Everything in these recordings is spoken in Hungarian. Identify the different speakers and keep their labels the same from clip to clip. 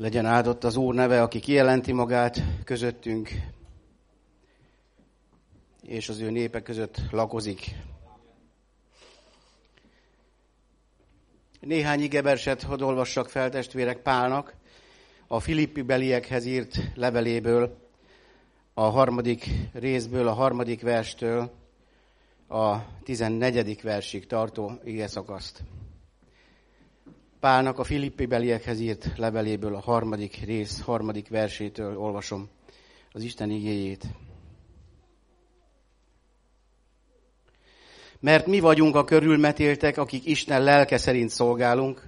Speaker 1: Legyen áldott az Úr neve, aki kijelenti magát közöttünk, és az ő népe között lakozik. Néhány igeberset hadd olvassak fel testvérek Pálnak a Filippi beliekhez írt leveléből, a harmadik részből, a harmadik verstől a tizennegyedik versig tartó ige szakaszt. Pálnak a Filippi beliekhez írt leveléből a harmadik rész, harmadik versétől olvasom az Isten igéjét. Mert mi vagyunk a körülmetéltek, akik Isten lelke szerint szolgálunk,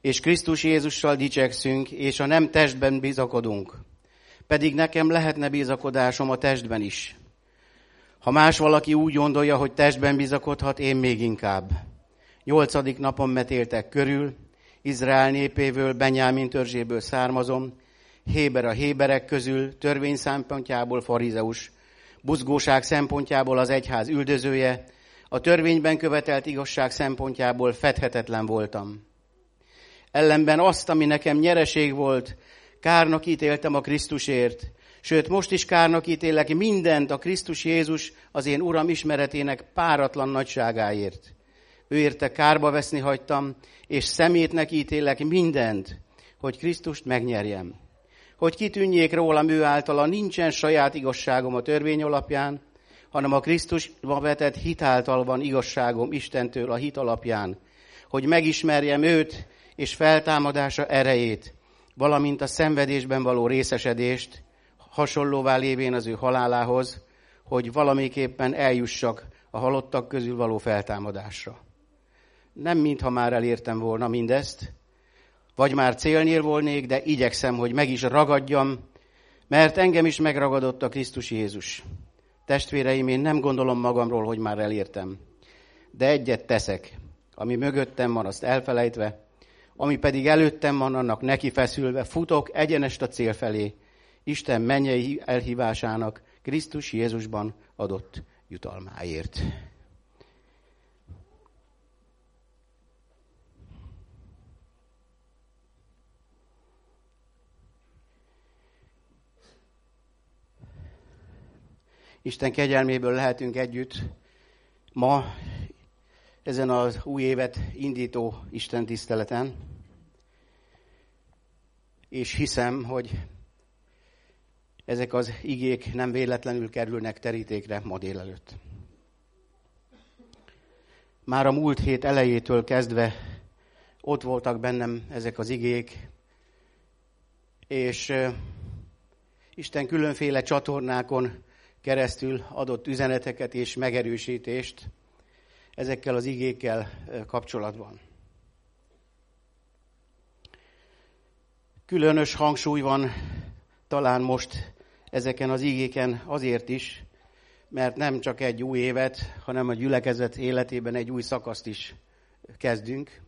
Speaker 1: és Krisztus Jézussal dicsekszünk, és a nem testben bizakodunk. Pedig nekem lehetne bizakodásom a testben is. Ha más valaki úgy gondolja, hogy testben bizakodhat, én még inkább. Nyolcadik napon metéltek körül, Izrael népéből, Benyámin törzséből származom, Héber a Héberek közül, törvény szempontjából farizeus, buzgóság szempontjából az egyház üldözője, a törvényben követelt igazság szempontjából fedhetetlen voltam. Ellenben azt, ami nekem nyereség volt, kárnak ítéltem a Krisztusért, sőt most is kárnak ítélek mindent a Krisztus Jézus az én Uram ismeretének páratlan nagyságáért. Ő érte kárba veszni hagytam, és szemétnek ítélek mindent, hogy Krisztust megnyerjem. Hogy kitűnjék rólam ő általa, nincsen saját igazságom a törvény alapján, hanem a Krisztusba vetett hitáltal van igazságom Istentől a hit alapján, hogy megismerjem őt és feltámadása erejét, valamint a szenvedésben való részesedést, hasonlóvá lévén az ő halálához, hogy valamiképpen eljussak a halottak közül való feltámadásra. Nem mintha már elértem volna mindezt, vagy már célnél volnék, de igyekszem, hogy meg is ragadjam, mert engem is megragadott a Krisztus Jézus. Testvéreim, én nem gondolom magamról, hogy már elértem. De egyet teszek, ami mögöttem van, azt elfelejtve, ami pedig előttem van, annak neki feszülve, futok egyenest a cél felé, Isten mennyei elhívásának Krisztus Jézusban adott jutalmáért. Isten kegyelméből lehetünk együtt ma ezen az új évet indító Isten tiszteleten, és hiszem, hogy ezek az igék nem véletlenül kerülnek terítékre ma délelőtt. Már a múlt hét elejétől kezdve ott voltak bennem ezek az igék, és Isten különféle csatornákon keresztül adott üzeneteket és megerősítést ezekkel az igékkel kapcsolatban. Különös hangsúly van talán most ezeken az igéken azért is, mert nem csak egy új évet, hanem a gyülekezet életében egy új szakaszt is kezdünk.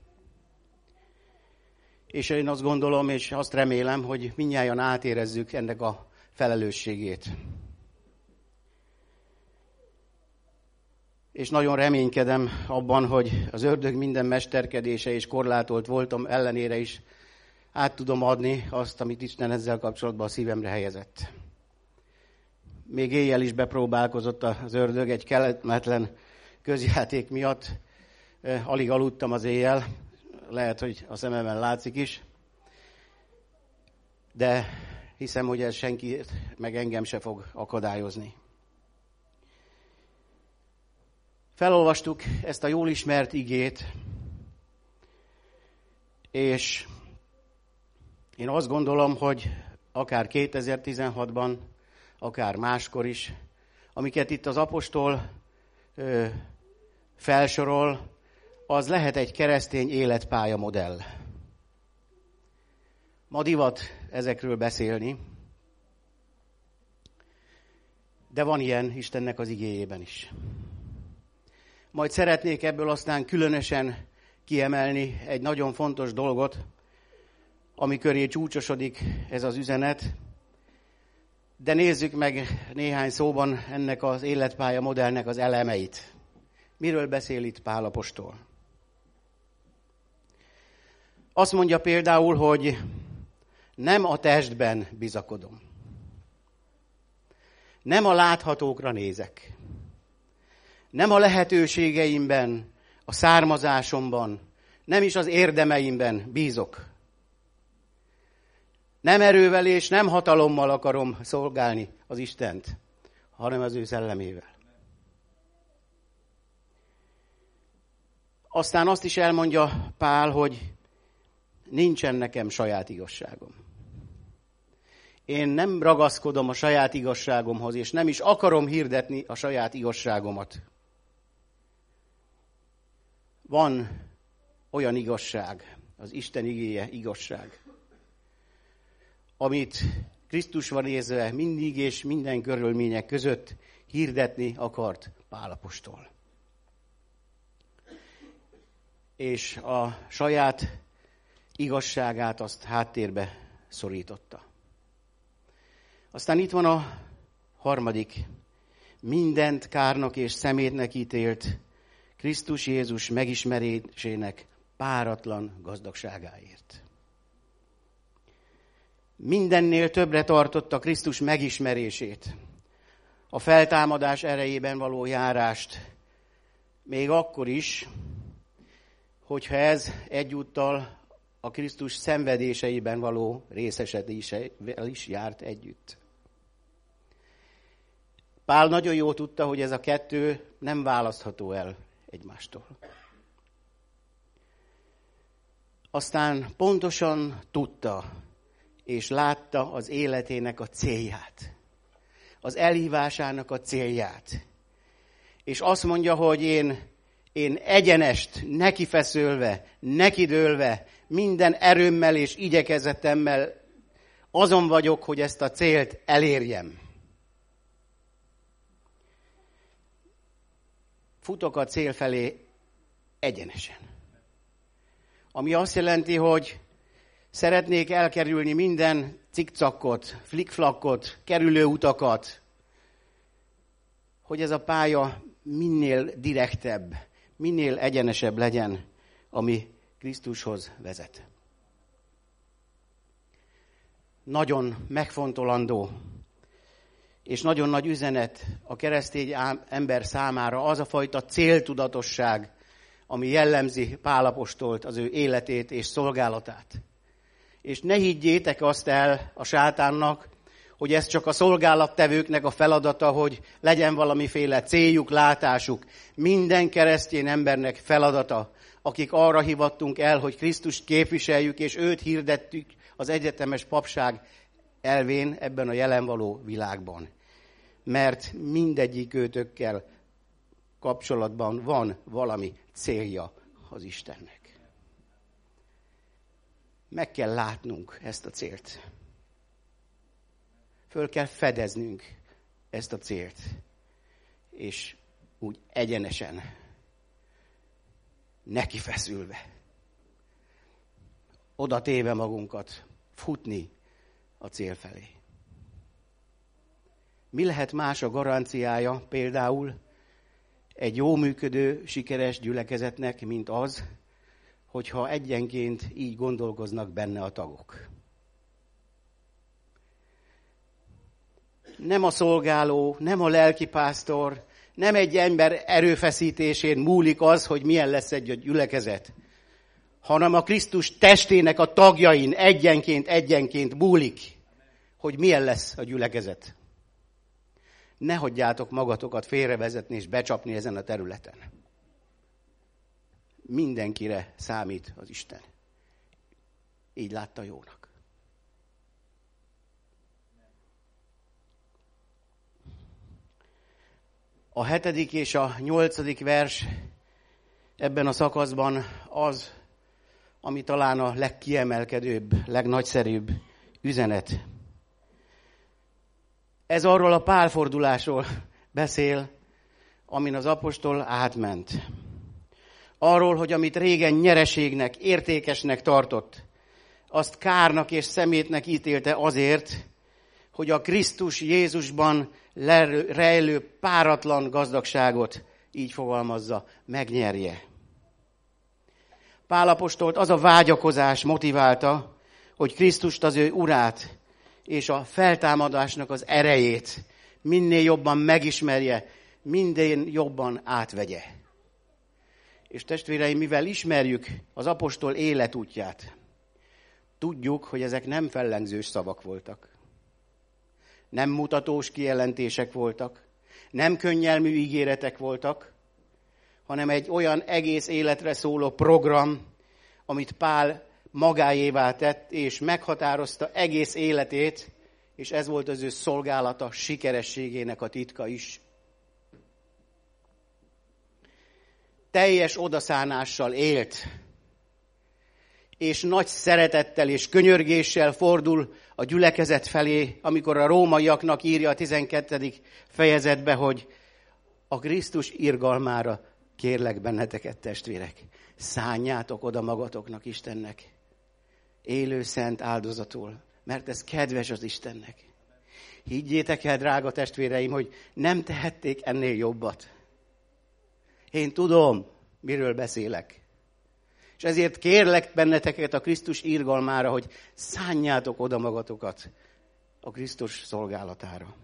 Speaker 1: És én azt gondolom, és azt remélem, hogy minnyáján átérezzük ennek a felelősségét. És nagyon reménykedem abban, hogy az ördög minden mesterkedése és korlátolt voltam ellenére is át tudom adni azt, amit Isten ezzel kapcsolatban a szívemre helyezett. Még éjjel is bepróbálkozott az ördög egy kellemetlen közjáték miatt. Alig aludtam az éjjel, lehet, hogy a szememben látszik is, de hiszem, hogy ez senki meg engem se fog akadályozni. Felolvastuk ezt a jól ismert igét, és én azt gondolom, hogy akár 2016-ban, akár máskor is, amiket itt az apostol ö, felsorol, az lehet egy keresztény életpálya modell. Ma divat ezekről beszélni, de van ilyen Istennek az igéjében is. Majd szeretnék ebből aztán különösen kiemelni egy nagyon fontos dolgot, ami köré csúcsosodik ez az üzenet. De nézzük meg néhány szóban ennek az életpálya modellnek az elemeit. Miről beszél itt Pálapostól? Azt mondja például, hogy Nem a testben bizakodom. Nem a láthatókra nézek. Nem a lehetőségeimben, a származásomban, nem is az érdemeimben bízok. Nem erővel és nem hatalommal akarom szolgálni az Istent, hanem az ő szellemével. Aztán azt is elmondja Pál, hogy nincsen nekem saját igazságom. Én nem ragaszkodom a saját igazságomhoz, és nem is akarom hirdetni a saját igazságomat. Van olyan igazság, az Isten igéje igazság, amit Krisztus van nézve mindig és minden körülmények között hirdetni akart Pálapostól. És a saját igazságát azt háttérbe szorította. Aztán itt van a harmadik. Mindent kárnak és szemétnek ítélt Krisztus Jézus megismerésének páratlan gazdagságáért. Mindennél többre tartotta Krisztus megismerését, a feltámadás erejében való járást, még akkor is, hogyha ez egyúttal a Krisztus szenvedéseiben való részesedésével is járt együtt. Pál nagyon jól tudta, hogy ez a kettő nem választható el egymástól. Aztán pontosan tudta és látta az életének a célját, az elhívásának a célját. És azt mondja, hogy én, én egyenest, nekifeszülve, nekidőlve, minden erőmmel és igyekezetemmel azon vagyok, hogy ezt a célt elérjem. Futok a cél felé egyenesen. Ami azt jelenti, hogy szeretnék elkerülni minden cikcakot, flikflakot, kerülő utakat, hogy ez a pálya minél direktebb, minél egyenesebb legyen, ami Krisztushoz vezet. Nagyon megfontolandó és nagyon nagy üzenet a keresztény ember számára az a fajta céltudatosság, ami jellemzi Pálapostolt, az ő életét és szolgálatát. És ne higgyétek azt el a sátánnak, hogy ez csak a szolgálattevőknek a feladata, hogy legyen valamiféle céljuk, látásuk. Minden keresztény embernek feladata, akik arra hivattunk el, hogy Krisztust képviseljük, és őt hirdettük az egyetemes papság elvén ebben a jelen való világban. Mert mindegyik őtökkel kapcsolatban van valami célja az Istennek. Meg kell látnunk ezt a célt. Föl kell fedeznünk ezt a célt. És úgy egyenesen, neki feszülve, oda téve magunkat, futni a cél felé. Mi lehet más a garanciája például egy jó működő, sikeres gyülekezetnek, mint az, hogyha egyenként így gondolkoznak benne a tagok. Nem a szolgáló, nem a lelkipásztor, nem egy ember erőfeszítésén múlik az, hogy milyen lesz egy gyülekezet, hanem a Krisztus testének a tagjain egyenként, egyenként múlik, hogy milyen lesz a gyülekezet ne hagyjátok magatokat félrevezetni és becsapni ezen a területen. Mindenkire számít az Isten. Így látta jónak. A hetedik és a nyolcadik vers ebben a szakaszban az, ami talán a legkiemelkedőbb, legnagyszerűbb üzenet ez arról a pálfordulásról beszél, amin az apostol átment. Arról, hogy amit régen nyereségnek, értékesnek tartott, azt kárnak és szemétnek ítélte azért, hogy a Krisztus Jézusban rejlő páratlan gazdagságot, így fogalmazza, megnyerje. Pálapostolt az a vágyakozás motiválta, hogy Krisztust az ő urát és a feltámadásnak az erejét minél jobban megismerje, minden jobban átvegye. És testvéreim, mivel ismerjük az apostol életútját, tudjuk, hogy ezek nem fellengzős szavak voltak. Nem mutatós kijelentések voltak, nem könnyelmű ígéretek voltak, hanem egy olyan egész életre szóló program, amit Pál magáévá tett, és meghatározta egész életét, és ez volt az ő szolgálata sikerességének a titka is. Teljes odaszánással élt, és nagy szeretettel és könyörgéssel fordul a gyülekezet felé, amikor a rómaiaknak írja a 12. fejezetbe, hogy a Krisztus irgalmára kérlek benneteket, testvérek, szánjátok oda magatoknak Istennek, élő szent áldozatul, mert ez kedves az Istennek. Higgyétek el, drága testvéreim, hogy nem tehették ennél jobbat. Én tudom, miről beszélek. És ezért kérlek benneteket a Krisztus írgalmára, hogy szánjátok oda magatokat a Krisztus szolgálatára.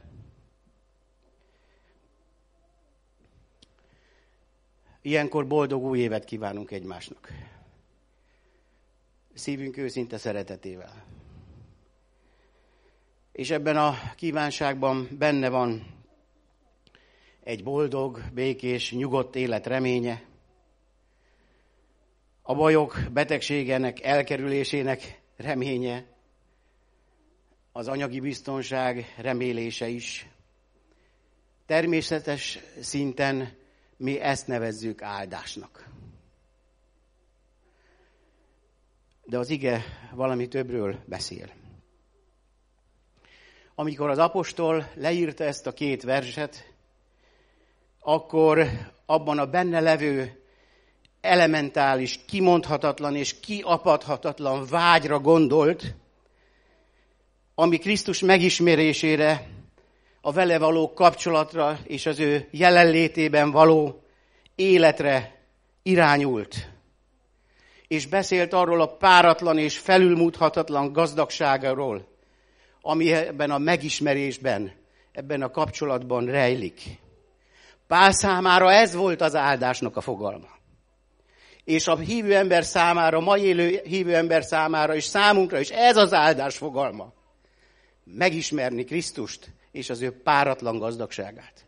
Speaker 1: Ilyenkor boldog új évet kívánunk egymásnak. Szívünk őszinte szeretetével. És ebben a kívánságban benne van egy boldog, békés, nyugodt élet reménye, a bajok, betegségenek elkerülésének reménye, az anyagi biztonság remélése is. Természetes szinten mi ezt nevezzük áldásnak. De az ige valami többről beszél. Amikor az apostol leírta ezt a két verset, akkor abban a benne levő elementális, kimondhatatlan és kiapadhatatlan vágyra gondolt, ami Krisztus megismerésére, a vele való kapcsolatra és az ő jelenlétében való életre irányult. És beszélt arról a páratlan és felülmúlthatatlan gazdagságáról, ami ebben a megismerésben, ebben a kapcsolatban rejlik. Pál számára ez volt az áldásnak a fogalma és a hívő ember számára, mai élő hívő ember számára, és számunkra is ez az áldás fogalma. Megismerni Krisztust és az ő páratlan gazdagságát.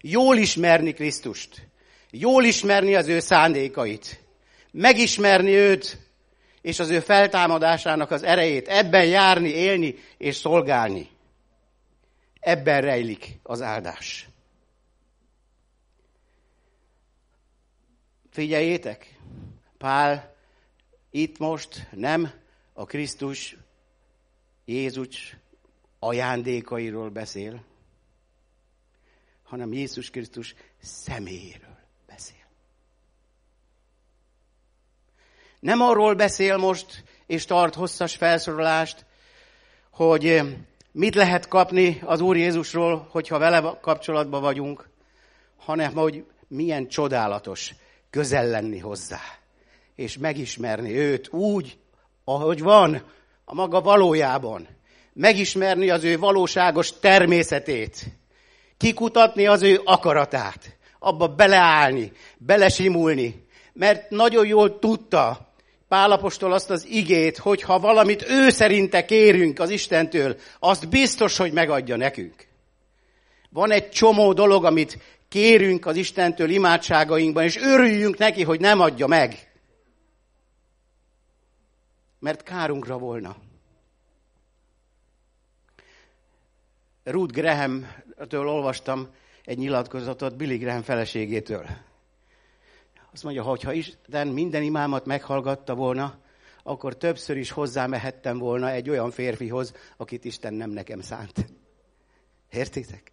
Speaker 1: Jól ismerni Krisztust. Jól ismerni az ő szándékait. Megismerni őt és az ő feltámadásának az erejét. Ebben járni, élni és szolgálni. Ebben rejlik az áldás. Figyeljétek, Pál itt most nem a Krisztus Jézus ajándékairól beszél, hanem Jézus Krisztus személyéről beszél. Nem arról beszél most, és tart hosszas felszorolást, hogy mit lehet kapni az Úr Jézusról, hogyha vele kapcsolatban vagyunk, hanem hogy milyen csodálatos közel lenni hozzá és megismerni őt úgy, ahogy van, a maga valójában. Megismerni az ő valóságos természetét. Kikutatni az ő akaratát. Abba beleállni, belesimulni. Mert nagyon jól tudta Pálapostól azt az igét, hogy ha valamit ő szerinte kérünk az Istentől, azt biztos, hogy megadja nekünk. Van egy csomó dolog, amit kérünk az Istentől imádságainkban, és örüljünk neki, hogy nem adja meg mert kárunkra volna. Ruth Graham-től olvastam egy nyilatkozatot Billy Graham feleségétől. Azt mondja, hogy ha Isten minden imámat meghallgatta volna, akkor többször is hozzámehettem volna egy olyan férfihoz, akit Isten nem nekem szánt. Értitek?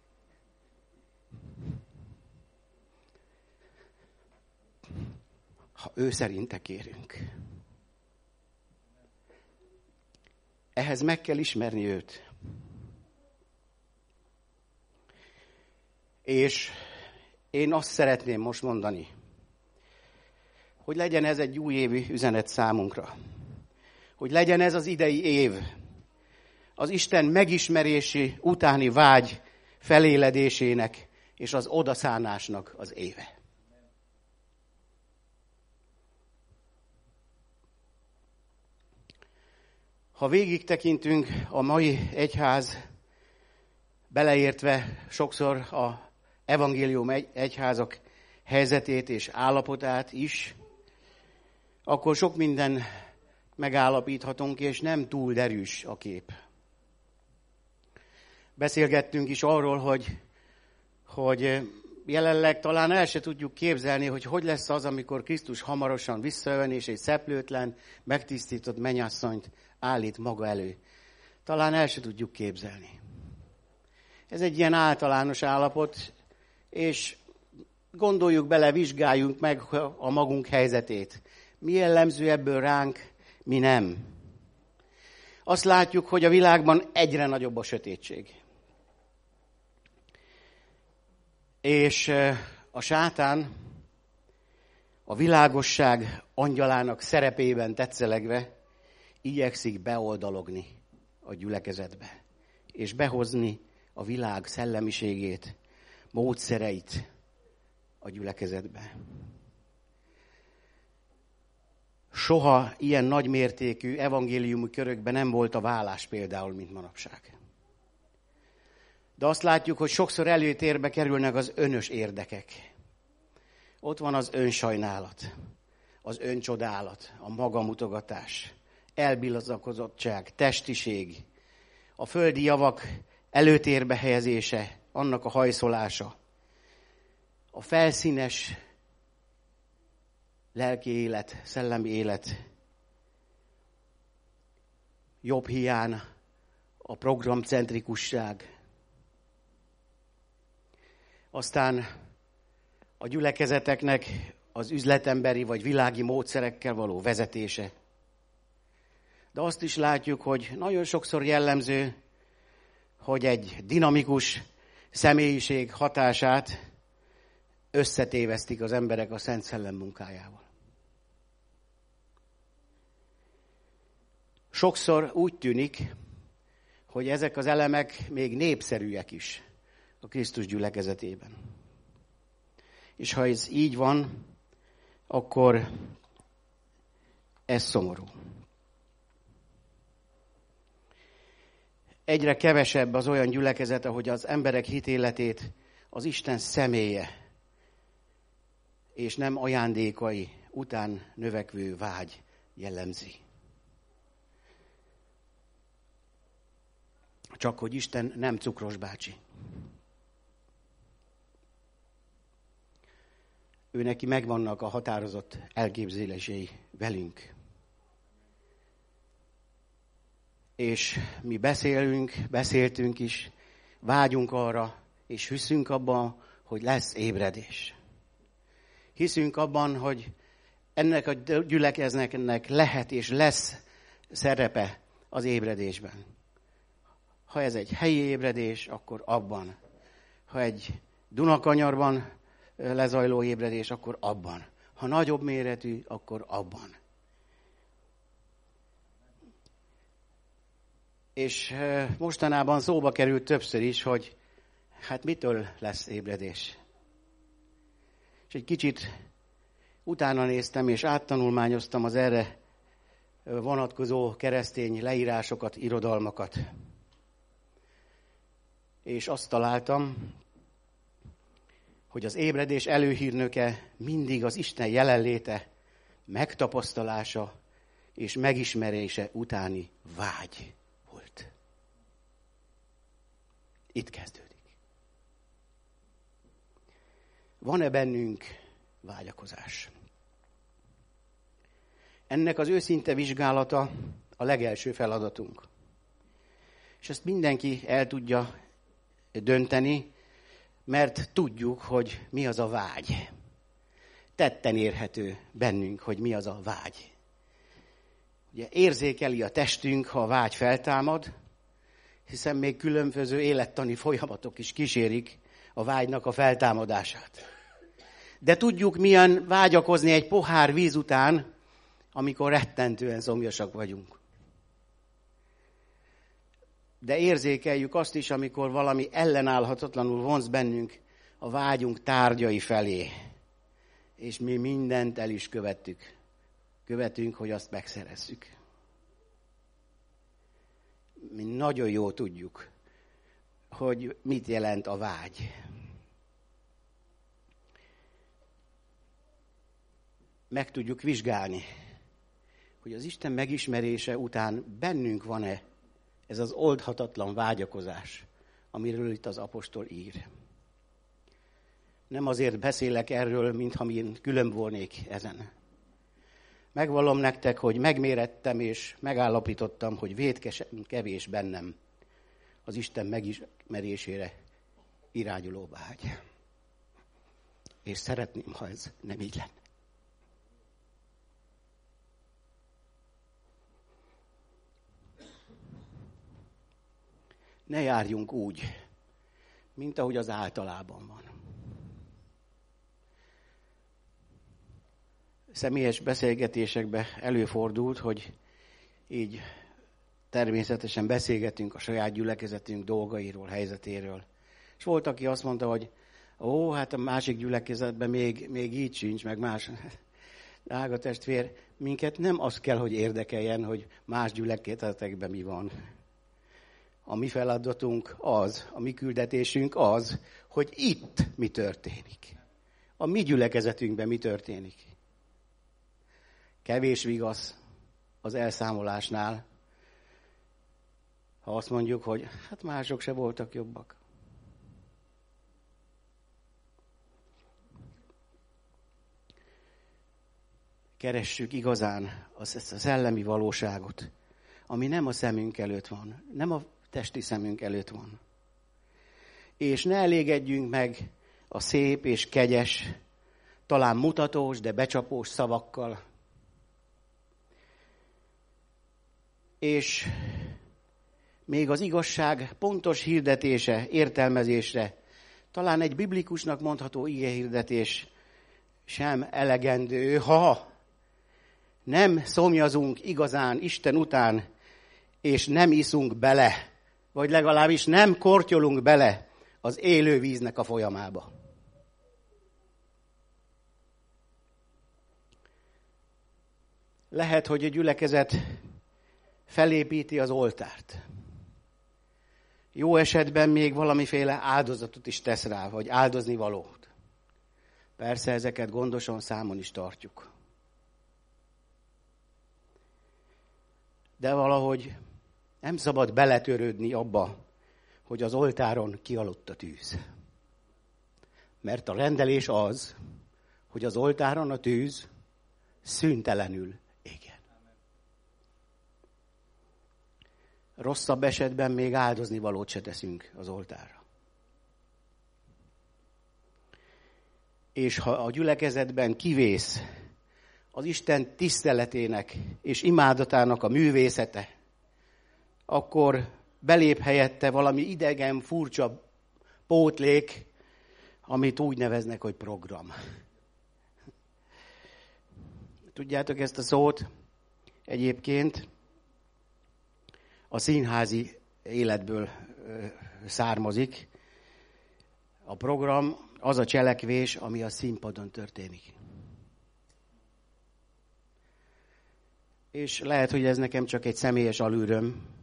Speaker 1: Ha ő szerinte kérünk. Ehhez meg kell ismerni őt. És én azt szeretném most mondani, hogy legyen ez egy újévi üzenet számunkra, hogy legyen ez az idei év, az Isten megismerési utáni vágy feléledésének és az odaszánásnak az éve. Ha végig tekintünk a mai egyház, beleértve sokszor a evangélium egyházak helyzetét és állapotát is, akkor sok minden megállapíthatunk, és nem túl derűs a kép. Beszélgettünk is arról, hogy, hogy jelenleg talán el se tudjuk képzelni, hogy hogy lesz az, amikor Krisztus hamarosan visszajön, és egy szeplőtlen, megtisztított menyasszonyt állít maga elő. Talán el se tudjuk képzelni. Ez egy ilyen általános állapot, és gondoljuk bele, vizsgáljunk meg a magunk helyzetét. Mi jellemző ebből ránk, mi nem. Azt látjuk, hogy a világban egyre nagyobb a sötétség. És a sátán a világosság angyalának szerepében tetszelegve igyekszik beoldalogni a gyülekezetbe, és behozni a világ szellemiségét, módszereit a gyülekezetbe. Soha ilyen nagymértékű evangéliumi körökben nem volt a vállás például, mint manapság. De azt látjuk, hogy sokszor előtérbe kerülnek az önös érdekek. Ott van az önsajnálat, az öncsodálat, a magamutogatás, elbizakozottság, testiség, a földi javak előtérbe helyezése, annak a hajszolása, a felszínes lelki élet, szellemi élet jobb hiány, a programcentrikusság, aztán a gyülekezeteknek az üzletemberi vagy világi módszerekkel való vezetése. De azt is látjuk, hogy nagyon sokszor jellemző, hogy egy dinamikus személyiség hatását összetévesztik az emberek a Szent Szellem munkájával. Sokszor úgy tűnik, hogy ezek az elemek még népszerűek is a Krisztus gyülekezetében. És ha ez így van, akkor ez szomorú. Egyre kevesebb az olyan gyülekezet, ahogy az emberek hitéletét az Isten személye és nem ajándékai után növekvő vágy jellemzi. Csak hogy Isten nem cukros bácsi. ő neki megvannak a határozott elképzelései velünk. És mi beszélünk, beszéltünk is, vágyunk arra, és hiszünk abban, hogy lesz ébredés. Hiszünk abban, hogy ennek a gyülekeznek lehet és lesz szerepe az ébredésben. Ha ez egy helyi ébredés, akkor abban. Ha egy Dunakanyarban lezajló ébredés, akkor abban. Ha nagyobb méretű, akkor abban. És mostanában szóba került többször is, hogy hát mitől lesz ébredés. És egy kicsit utána néztem, és áttanulmányoztam az erre vonatkozó keresztény leírásokat, irodalmakat. És azt találtam, hogy az ébredés előhírnöke mindig az Isten jelenléte, megtapasztalása és megismerése utáni vágy volt. Itt kezdődik. Van-e bennünk vágyakozás? Ennek az őszinte vizsgálata a legelső feladatunk. És ezt mindenki el tudja dönteni, mert tudjuk, hogy mi az a vágy. Tetten érhető bennünk, hogy mi az a vágy. Ugye érzékeli a testünk, ha a vágy feltámad, hiszen még különböző élettani folyamatok is kísérik a vágynak a feltámadását. De tudjuk milyen vágyakozni egy pohár víz után, amikor rettentően szomjasak vagyunk. De érzékeljük azt is, amikor valami ellenállhatatlanul vonz bennünk a vágyunk tárgyai felé. És mi mindent el is követtük. Követünk, hogy azt megszerezzük. Mi nagyon jól tudjuk, hogy mit jelent a vágy. Meg tudjuk vizsgálni, hogy az Isten megismerése után bennünk van-e ez az oldhatatlan vágyakozás, amiről itt az apostol ír. Nem azért beszélek erről, mintha én külön volnék ezen. Megvallom nektek, hogy megmérettem és megállapítottam, hogy védkes kevés bennem az Isten megismerésére irányuló vágy. És szeretném, ha ez nem így lenne. Ne járjunk úgy, mint ahogy az általában van. Személyes beszélgetésekben előfordult, hogy így természetesen beszélgetünk a saját gyülekezetünk dolgairól, helyzetéről. És volt, aki azt mondta, hogy ó, hát a másik gyülekezetben még, még így sincs, meg más. Drága testvér, minket nem az kell, hogy érdekeljen, hogy más gyülekezetekben mi van. A mi feladatunk az, a mi küldetésünk az, hogy itt mi történik. A mi gyülekezetünkben mi történik. Kevés vigasz az elszámolásnál, ha azt mondjuk, hogy hát mások se voltak jobbak. Keressük igazán a szellemi valóságot, ami nem a szemünk előtt van, nem a testi szemünk előtt van. És ne elégedjünk meg a szép és kegyes, talán mutatós, de becsapós szavakkal. És még az igazság pontos hirdetése, értelmezésre, talán egy biblikusnak mondható hirdetés sem elegendő, ha nem szomjazunk igazán Isten után, és nem iszunk bele, vagy legalábbis nem kortyolunk bele az élő víznek a folyamába. Lehet, hogy a gyülekezet felépíti az oltárt jó esetben még valamiféle áldozatot is tesz rá, vagy áldozni valót. Persze ezeket gondosan számon is tartjuk. De valahogy nem szabad beletörődni abba, hogy az oltáron kialudt a tűz. Mert a rendelés az, hogy az oltáron a tűz szüntelenül rosszabb esetben még áldozni valót se teszünk az oltára. És ha a gyülekezetben kivész az Isten tiszteletének és imádatának a művészete, akkor belép helyette valami idegen, furcsa pótlék, amit úgy neveznek, hogy program. Tudjátok ezt a szót? Egyébként a színházi életből származik. A program az a cselekvés, ami a színpadon történik. És lehet, hogy ez nekem csak egy személyes alűröm,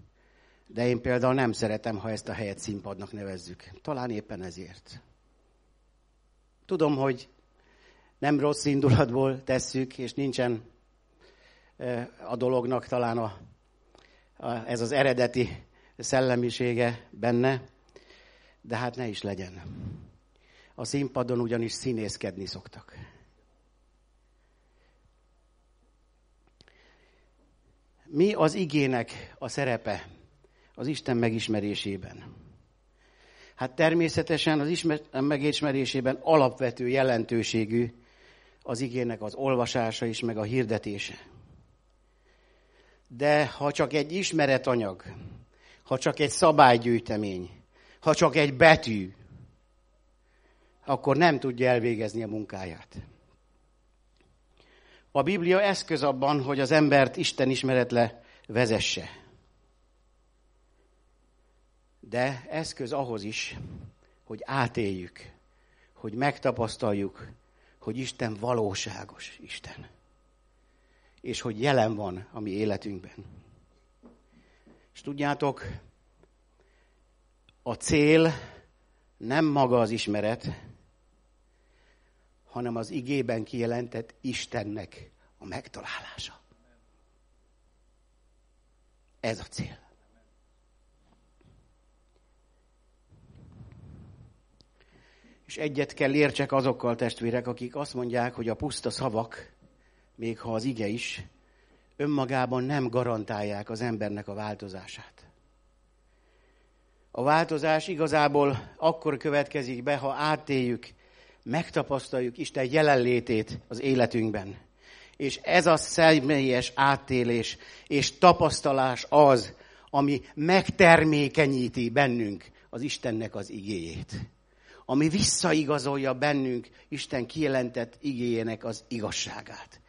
Speaker 1: de én például nem szeretem, ha ezt a helyet színpadnak nevezzük. Talán éppen ezért. Tudom, hogy nem rossz indulatból tesszük, és nincsen a dolognak talán a ez az eredeti szellemisége benne, de hát ne is legyen. A színpadon ugyanis színészkedni szoktak. Mi az igének a szerepe az Isten megismerésében? Hát természetesen az ismer- megismerésében alapvető jelentőségű az igének az olvasása is, meg a hirdetése. De ha csak egy ismeretanyag, ha csak egy szabálygyűjtemény, ha csak egy betű, akkor nem tudja elvégezni a munkáját. A Biblia eszköz abban, hogy az embert Isten ismeretle vezesse. De eszköz ahhoz is, hogy átéljük, hogy megtapasztaljuk, hogy Isten valóságos Isten. És hogy jelen van a mi életünkben. És tudjátok, a cél nem maga az ismeret, hanem az igében kijelentett Istennek a megtalálása. Ez a cél. És egyet kell értsek azokkal, testvérek, akik azt mondják, hogy a puszta szavak, még ha az ige is, önmagában nem garantálják az embernek a változását. A változás igazából akkor következik be, ha átéljük, megtapasztaljuk Isten jelenlétét az életünkben. És ez a személyes átélés és tapasztalás az, ami megtermékenyíti bennünk az Istennek az igéjét. Ami visszaigazolja bennünk Isten kijelentett igéjének az igazságát.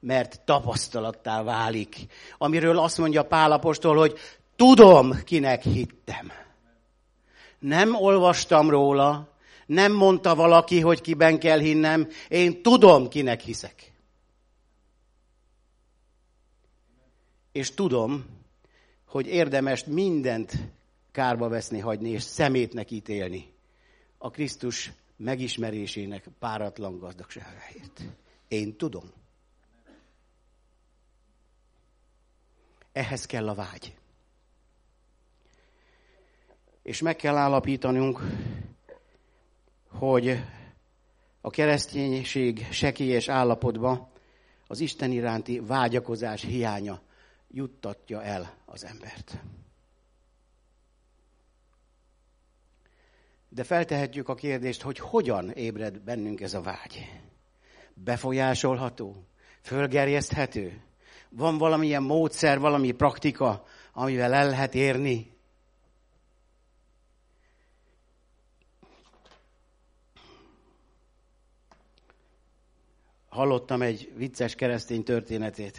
Speaker 1: Mert tapasztalattá válik. Amiről azt mondja Pálapostól, hogy tudom, kinek hittem. Nem olvastam róla, nem mondta valaki, hogy kiben kell hinnem, én tudom, kinek hiszek. És tudom, hogy érdemes mindent kárba veszni, hagyni, és szemétnek ítélni a Krisztus megismerésének páratlan gazdagságáért. Én tudom. Ehhez kell a vágy. És meg kell állapítanunk, hogy a kereszténység sekélyes állapotba az Isten iránti vágyakozás hiánya juttatja el az embert. De feltehetjük a kérdést, hogy hogyan ébred bennünk ez a vágy. Befolyásolható? Fölgerjeszthető? Van valamilyen módszer, valami praktika, amivel el lehet érni hallottam egy vicces keresztény történetét.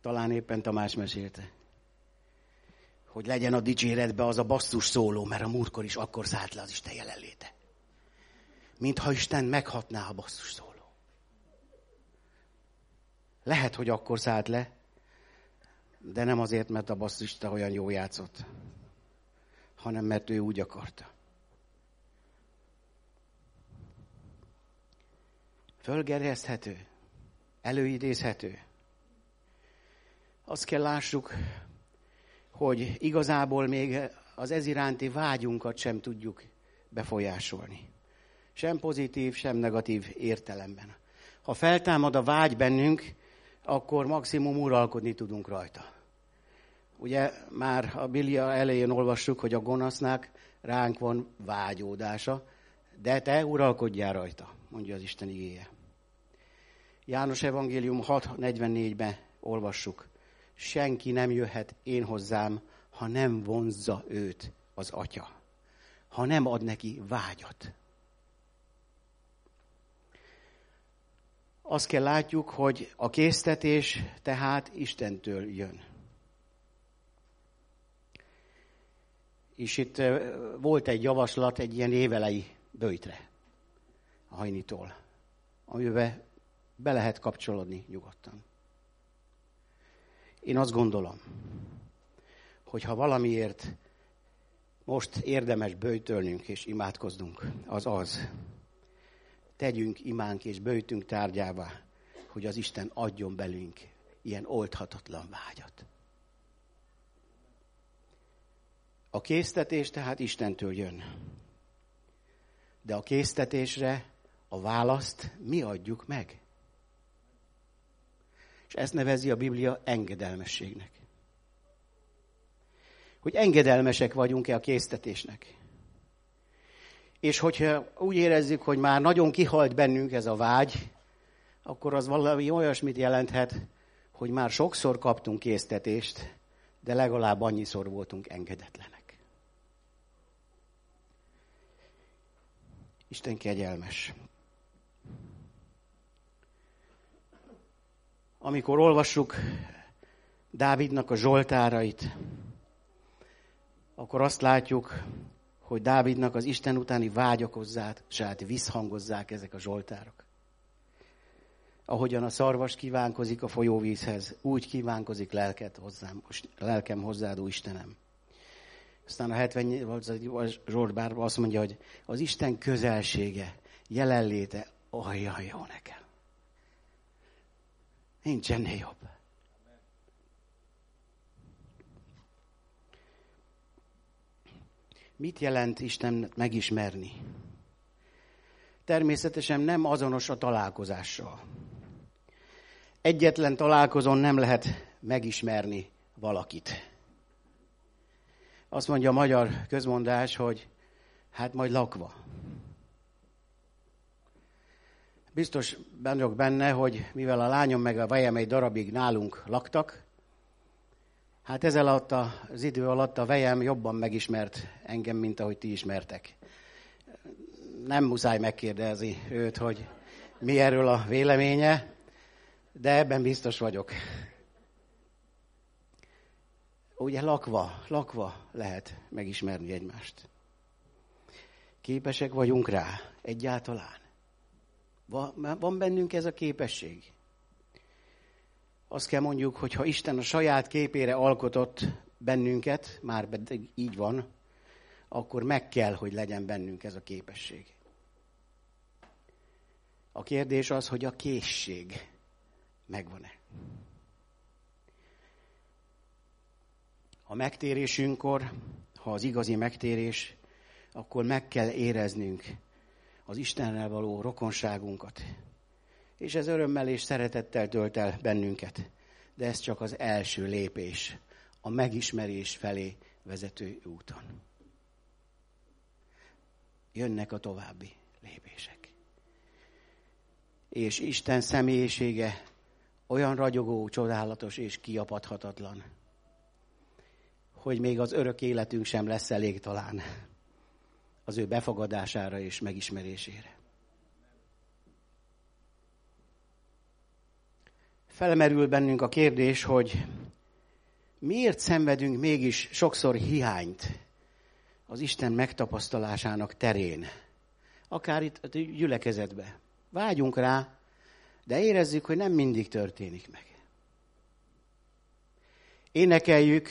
Speaker 1: Talán éppen Tamás mesélte. Hogy legyen a dicséretbe az a basszus szóló, mert a múltkor is akkor szállt le az Isten jelenléte. Mintha Isten meghatná a basszus szóló. Lehet, hogy akkor szállt le, de nem azért, mert a basszista olyan jó játszott, hanem mert ő úgy akarta. Fölgerjeszthető, előidézhető. Azt kell lássuk, hogy igazából még az ez iránti vágyunkat sem tudjuk befolyásolni. Sem pozitív, sem negatív értelemben. Ha feltámad a vágy bennünk, akkor maximum uralkodni tudunk rajta. Ugye már a Biblia elején olvassuk, hogy a gonosznak ránk van vágyódása, de te uralkodjál rajta, mondja az Isten igéje. János Evangélium 6.44-ben olvassuk. Senki nem jöhet én hozzám, ha nem vonzza őt az atya. Ha nem ad neki vágyat. Azt kell látjuk, hogy a késztetés tehát Istentől jön. És itt volt egy javaslat egy ilyen évelei bőjtre a hajnitól, amiben be lehet kapcsolódni nyugodtan. Én azt gondolom, hogy ha valamiért most érdemes bőjtölnünk és imádkoznunk, az az. Tegyünk imánk és bőjtünk tárgyává, hogy az Isten adjon belünk ilyen oldhatatlan vágyat. A késztetés tehát Istentől jön. De a késztetésre a választ mi adjuk meg. És ezt nevezi a Biblia engedelmességnek. Hogy engedelmesek vagyunk-e a késztetésnek. És hogyha úgy érezzük, hogy már nagyon kihalt bennünk ez a vágy, akkor az valami olyasmit jelenthet, hogy már sokszor kaptunk késztetést, de legalább annyiszor voltunk engedetlenek. Isten kegyelmes. Amikor olvassuk Dávidnak a zsoltárait, akkor azt látjuk, hogy Dávidnak az Isten utáni vágyakozzását visszhangozzák ezek a zsoltárok. Ahogyan a szarvas kívánkozik a folyóvízhez, úgy kívánkozik lelket hozzám, lelkem hozzád, Istenem. Aztán a 78. Zsoltbárban azt mondja, hogy az Isten közelsége, jelenléte olyan jó nekem. Nincs ennél jobb. Mit jelent Isten megismerni? Természetesen nem azonos a találkozással. Egyetlen találkozón nem lehet megismerni valakit. Azt mondja a magyar közmondás, hogy hát majd lakva. Biztos vagyok benne, hogy mivel a lányom meg a vejem egy darabig nálunk laktak, hát ez alatt az idő alatt a vejem jobban megismert engem, mint ahogy ti ismertek. Nem muszáj megkérdezni őt, hogy mi erről a véleménye, de ebben biztos vagyok. Ugye lakva, lakva lehet megismerni egymást. Képesek vagyunk rá egyáltalán. Van bennünk ez a képesség. Azt kell mondjuk, hogy ha Isten a saját képére alkotott bennünket, már pedig így van, akkor meg kell, hogy legyen bennünk ez a képesség. A kérdés az, hogy a készség megvan-e. A megtérésünkkor, ha az igazi megtérés, akkor meg kell éreznünk az Istennel való rokonságunkat. És ez örömmel és szeretettel tölt el bennünket. De ez csak az első lépés a megismerés felé vezető úton. Jönnek a további lépések. És Isten személyisége olyan ragyogó, csodálatos és kiapadhatatlan, hogy még az örök életünk sem lesz elég talán az ő befogadására és megismerésére. Felmerül bennünk a kérdés, hogy miért szenvedünk mégis sokszor hiányt az Isten megtapasztalásának terén, akár itt a gyülekezetbe. Vágyunk rá, de érezzük, hogy nem mindig történik meg. Énekeljük,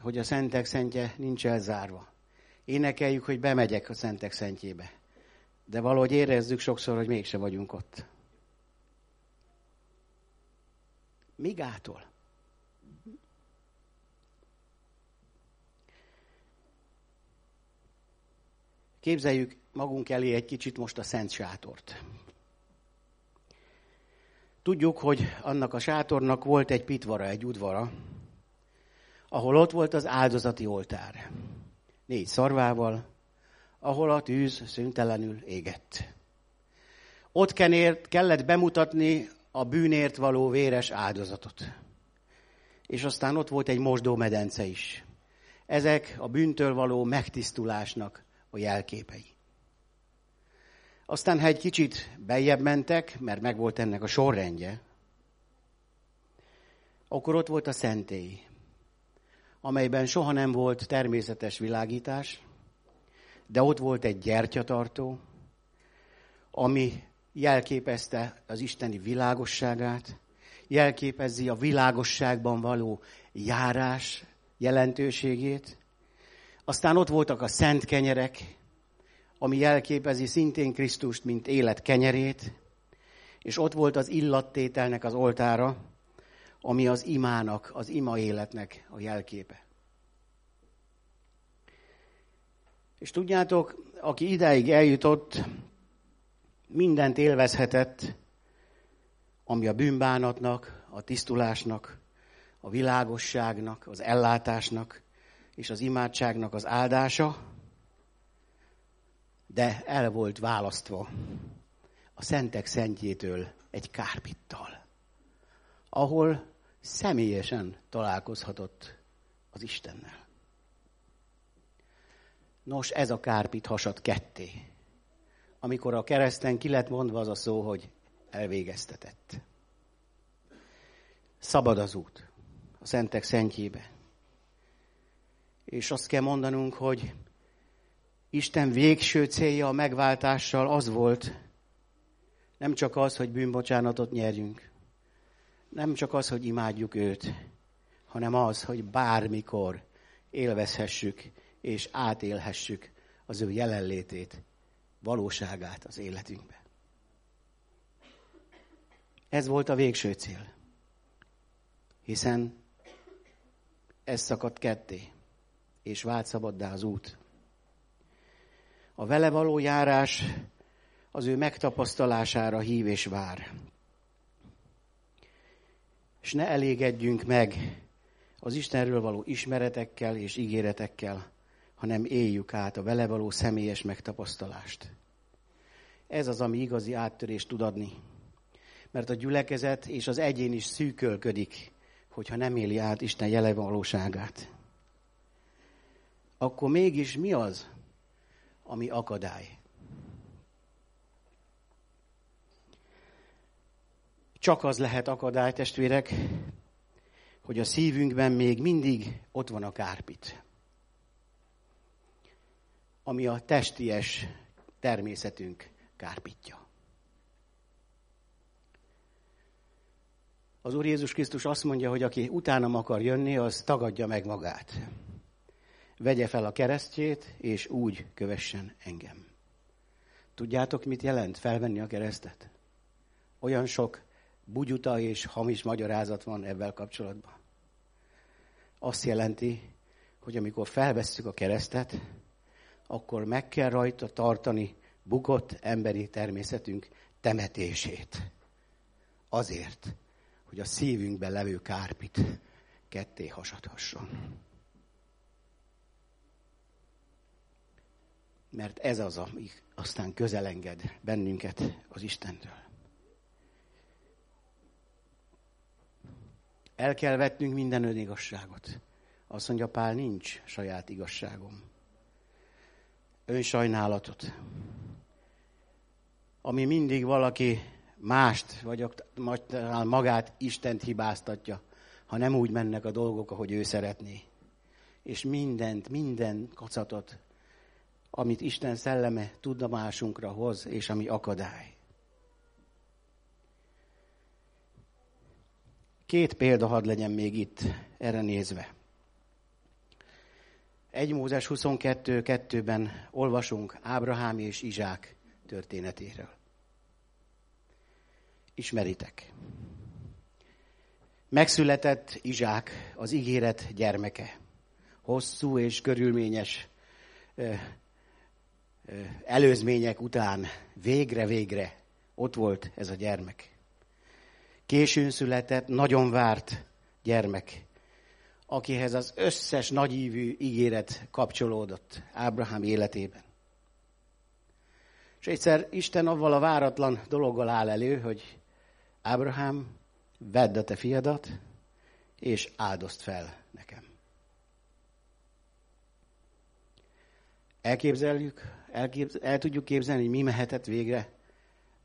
Speaker 1: hogy a szentek szentje nincs elzárva énekeljük, hogy bemegyek a szentek szentjébe. De valahogy érezzük sokszor, hogy mégse vagyunk ott. Migától. Képzeljük magunk elé egy kicsit most a Szent Sátort. Tudjuk, hogy annak a sátornak volt egy pitvara, egy udvara, ahol ott volt az áldozati oltár négy szarvával, ahol a tűz szüntelenül égett. Ott kenért kellett bemutatni a bűnért való véres áldozatot. És aztán ott volt egy mosdómedence is. Ezek a bűntől való megtisztulásnak a jelképei. Aztán, ha egy kicsit bejjebb mentek, mert megvolt ennek a sorrendje, akkor ott volt a szentély amelyben soha nem volt természetes világítás, de ott volt egy gyertyatartó, ami jelképezte az isteni világosságát, jelképezi a világosságban való járás jelentőségét. Aztán ott voltak a szent kenyerek, ami jelképezi szintén Krisztust, mint élet kenyerét, és ott volt az illattételnek az oltára, ami az imának, az ima életnek a jelképe. És tudjátok, aki idáig eljutott, mindent élvezhetett, ami a bűnbánatnak, a tisztulásnak, a világosságnak, az ellátásnak és az imádságnak az áldása, de el volt választva a szentek szentjétől egy kárpittal, ahol személyesen találkozhatott az Istennel. Nos, ez a kárpit hasad ketté. Amikor a kereszten ki lett mondva az a szó, hogy elvégeztetett. Szabad az út a szentek szentjébe. És azt kell mondanunk, hogy Isten végső célja a megváltással az volt, nem csak az, hogy bűnbocsánatot nyerjünk, nem csak az, hogy imádjuk őt, hanem az, hogy bármikor élvezhessük és átélhessük az ő jelenlétét, valóságát az életünkbe. Ez volt a végső cél. Hiszen ez szakadt ketté, és vált szabaddá az út. A vele való járás az ő megtapasztalására hív és vár. És ne elégedjünk meg az Istenről való ismeretekkel és ígéretekkel, hanem éljük át a vele való személyes megtapasztalást. Ez az, ami igazi áttörést tud adni. Mert a gyülekezet és az egyén is szűkölködik, hogyha nem éli át Isten jele valóságát. Akkor mégis mi az, ami akadály? Csak az lehet akadály, testvérek, hogy a szívünkben még mindig ott van a kárpit, ami a testies természetünk kárpitja. Az Úr Jézus Krisztus azt mondja, hogy aki utánam akar jönni, az tagadja meg magát. Vegye fel a keresztjét, és úgy kövessen engem. Tudjátok, mit jelent felvenni a keresztet? Olyan sok bugyuta és hamis magyarázat van ebben kapcsolatban. Azt jelenti, hogy amikor felvesszük a keresztet, akkor meg kell rajta tartani bukott emberi természetünk temetését. Azért, hogy a szívünkben levő kárpit ketté hasadhasson. Mert ez az, ami aztán közelenged bennünket az Istentől. El kell vetnünk minden önigazságot. Azt mondja Pál, nincs saját igazságom. Önsajnálatot. Ami mindig valaki mást, vagy magát Istent hibáztatja, ha nem úgy mennek a dolgok, ahogy ő szeretné. És mindent, minden kacatot, amit Isten szelleme tudomásunkra hoz, és ami akadály. Két példa hadd legyen még itt erre nézve. 1 Mózes 22.2-ben olvasunk Ábrahám és Izsák történetéről. Ismeritek. Megszületett Izsák, az ígéret gyermeke. Hosszú és körülményes ö, ö, előzmények után végre-végre ott volt ez a gyermek. Későn született, nagyon várt gyermek, akihez az összes nagyívű ígéret kapcsolódott Ábrahám életében. És egyszer Isten avval a váratlan dologgal áll elő, hogy Ábrahám, vedd a te fiadat, és áldozt fel nekem. Elképzeljük, elképz, el tudjuk képzelni, hogy mi mehetett végre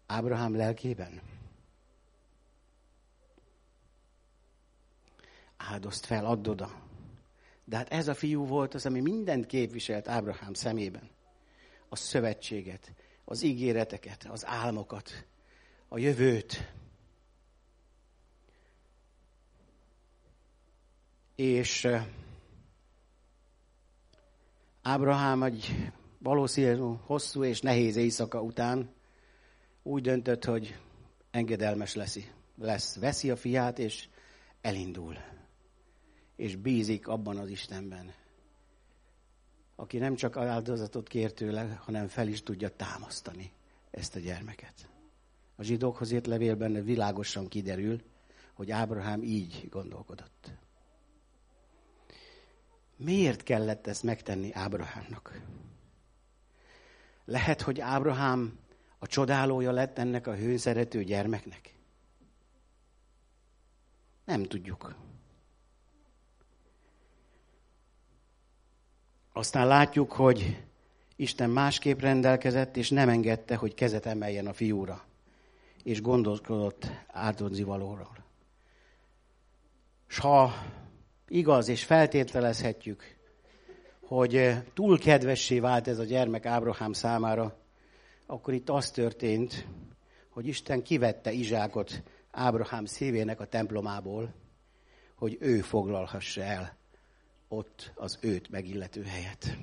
Speaker 1: Ábrahám lelkében? Áldozt fel, add oda. De hát ez a fiú volt az, ami mindent képviselt Ábrahám szemében. A szövetséget, az ígéreteket, az álmokat, a jövőt. És Ábrahám egy valószínűleg hosszú és nehéz éjszaka után úgy döntött, hogy engedelmes lesz, lesz. Veszi a fiát, és elindul. És bízik abban az Istenben, aki nem csak áldozatot kér tőle, hanem fel is tudja támasztani ezt a gyermeket. A zsidókhoz írt levélben világosan kiderül, hogy Ábrahám így gondolkodott. Miért kellett ezt megtenni Ábrahámnak? Lehet, hogy Ábrahám a csodálója lett ennek a hőszerető gyermeknek? Nem tudjuk. Aztán látjuk, hogy Isten másképp rendelkezett, és nem engedte, hogy kezet emeljen a fiúra, és gondolkodott áldonzi valóról. S ha igaz, és feltételezhetjük, hogy túl kedvessé vált ez a gyermek Ábrahám számára, akkor itt az történt, hogy Isten kivette Izsákot Ábrahám szívének a templomából, hogy ő foglalhassa el ott az őt megillető helyet.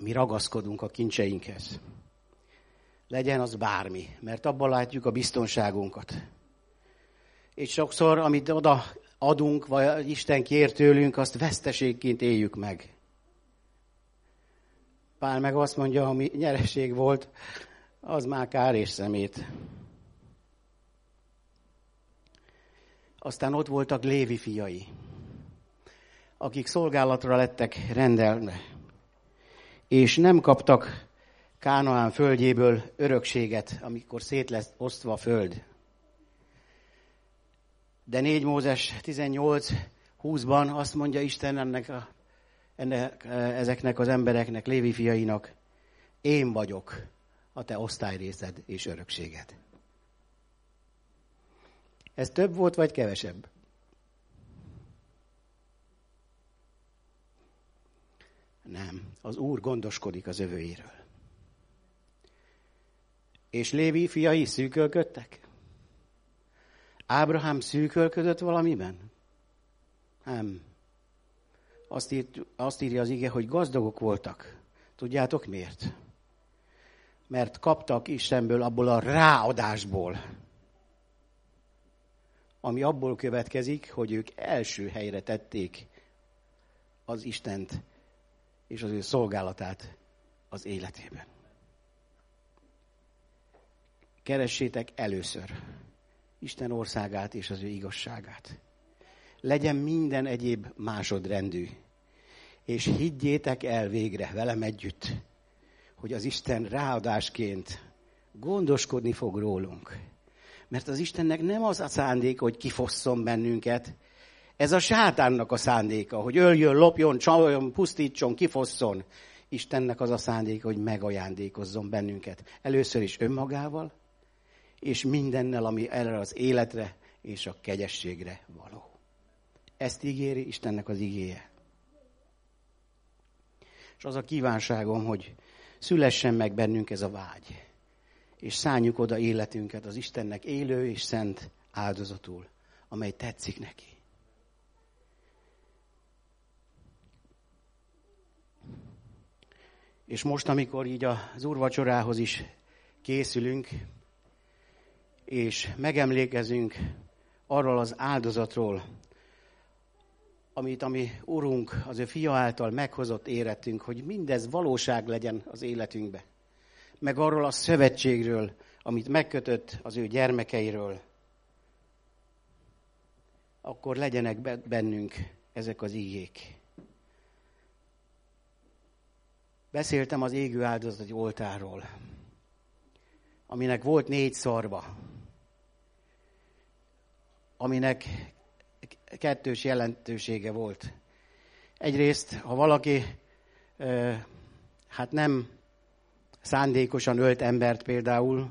Speaker 1: Mi ragaszkodunk a kincseinkhez. Legyen az bármi, mert abban látjuk a biztonságunkat. És sokszor, amit oda adunk, vagy Isten kér tőlünk, azt veszteségként éljük meg. Pál meg azt mondja, ami nyereség volt, az már kár és szemét. Aztán ott voltak Lévi fiai, akik szolgálatra lettek rendelve, és nem kaptak Kánaán földjéből örökséget, amikor szét lesz osztva a föld. De 4 Mózes 18 20-ban azt mondja Isten ennek, a, ennek ezeknek az embereknek, Lévi fiainak, én vagyok a te osztályrészed és örökséged. Ez több volt, vagy kevesebb? Nem. Az Úr gondoskodik az övőiről. És Lévi fiai szűkölködtek? Ábrahám szűkölködött valamiben? Nem. Azt, írt, azt írja az ige, hogy gazdagok voltak. Tudjátok miért? Mert kaptak Istenből abból a ráadásból, ami abból következik, hogy ők első helyre tették az Istent és az ő szolgálatát az életében. Keressétek először Isten országát és az ő igazságát. Legyen minden egyéb másodrendű. És higgyétek el végre velem együtt, hogy az Isten ráadásként gondoskodni fog rólunk. Mert az Istennek nem az a szándék, hogy kifosszon bennünket, ez a sátánnak a szándéka, hogy öljön, lopjon, csaljon, pusztítson, kifosszon. Istennek az a szándéka, hogy megajándékozzon bennünket. Először is önmagával, és mindennel, ami erre az életre és a kegyességre való. Ezt ígéri Istennek az igéje. És az a kívánságom, hogy szülessen meg bennünk ez a vágy, és szálljuk oda életünket az Istennek élő és szent áldozatul, amely tetszik neki. És most, amikor így az úrvacsorához is készülünk, és megemlékezünk arról az áldozatról, amit a mi Urunk, az ő fia által meghozott éretünk, hogy mindez valóság legyen az életünkbe. Meg arról a szövetségről, amit megkötött az ő gyermekeiről, akkor legyenek bennünk ezek az igék. Beszéltem az égő áldozati oltáról, aminek volt négy szarva, aminek kettős jelentősége volt. Egyrészt, ha valaki hát nem szándékosan ölt embert például,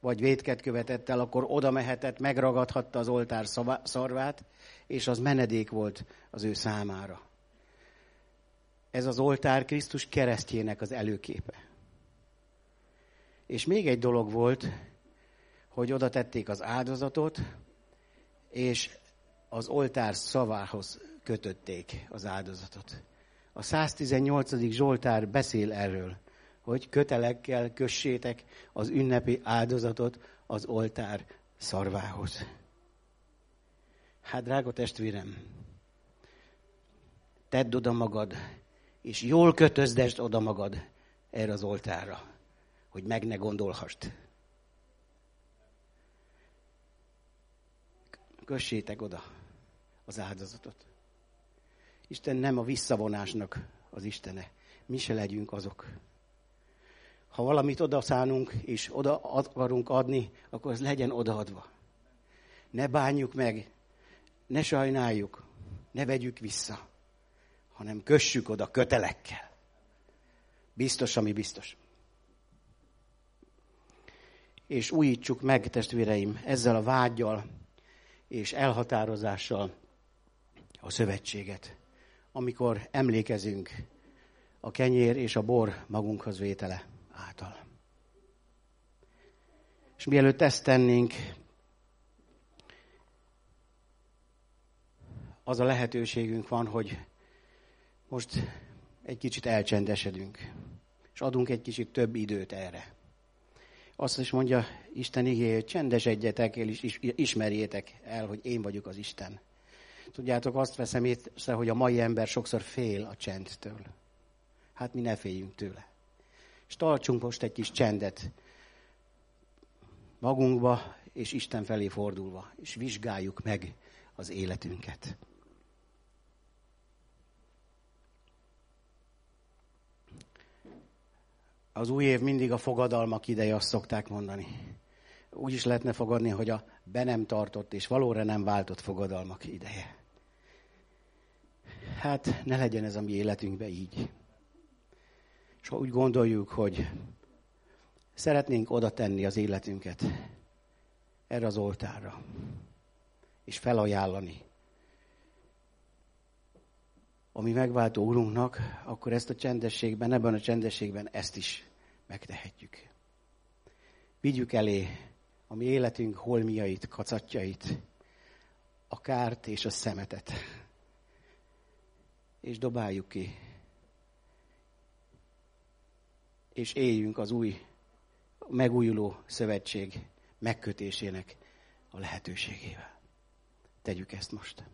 Speaker 1: vagy vétket követett el, akkor oda mehetett, megragadhatta az oltár szarvát, és az menedék volt az ő számára. Ez az oltár Krisztus keresztjének az előképe. És még egy dolog volt, hogy oda tették az áldozatot, és az oltár szavához kötötték az áldozatot. A 118. Zsoltár beszél erről, hogy kötelekkel kössétek az ünnepi áldozatot az oltár szarvához. Hát, drága testvérem, tedd oda magad, és jól kötözdesd oda magad erre az oltárra, hogy meg ne gondolhast. Kössétek oda az áldozatot. Isten nem a visszavonásnak az Istene. Mi se legyünk azok. Ha valamit oda szánunk, és oda akarunk adni, akkor az legyen odaadva. Ne bánjuk meg, ne sajnáljuk, ne vegyük vissza, hanem kössük oda kötelekkel. Biztos, ami biztos. És újítsuk meg, testvéreim, ezzel a vágyjal és elhatározással a szövetséget, amikor emlékezünk a kenyér és a bor magunkhoz vétele által. És mielőtt ezt tennénk, az a lehetőségünk van, hogy most egy kicsit elcsendesedünk, és adunk egy kicsit több időt erre. Azt is mondja Isten igéje, csendesedjetek el, és ismerjétek el, hogy én vagyok az Isten. Tudjátok, azt veszem észre, hogy a mai ember sokszor fél a csendtől. Hát mi ne féljünk tőle. És tartsunk most egy kis csendet magunkba, és Isten felé fordulva, és vizsgáljuk meg az életünket. Az új év mindig a fogadalmak ideje, azt szokták mondani. Úgy is lehetne fogadni, hogy a be nem tartott és valóra nem váltott fogadalmak ideje. Hát ne legyen ez a mi életünkben így. És úgy gondoljuk, hogy szeretnénk oda tenni az életünket erre az oltárra, és felajánlani a mi megváltó Urunknak, akkor ezt a csendességben, ebben a csendességben ezt is megtehetjük. Vigyük elé a mi életünk holmiait, kacatjait, a kárt és a szemetet, és dobáljuk ki, és éljünk az új, megújuló szövetség megkötésének a lehetőségével. Tegyük ezt most.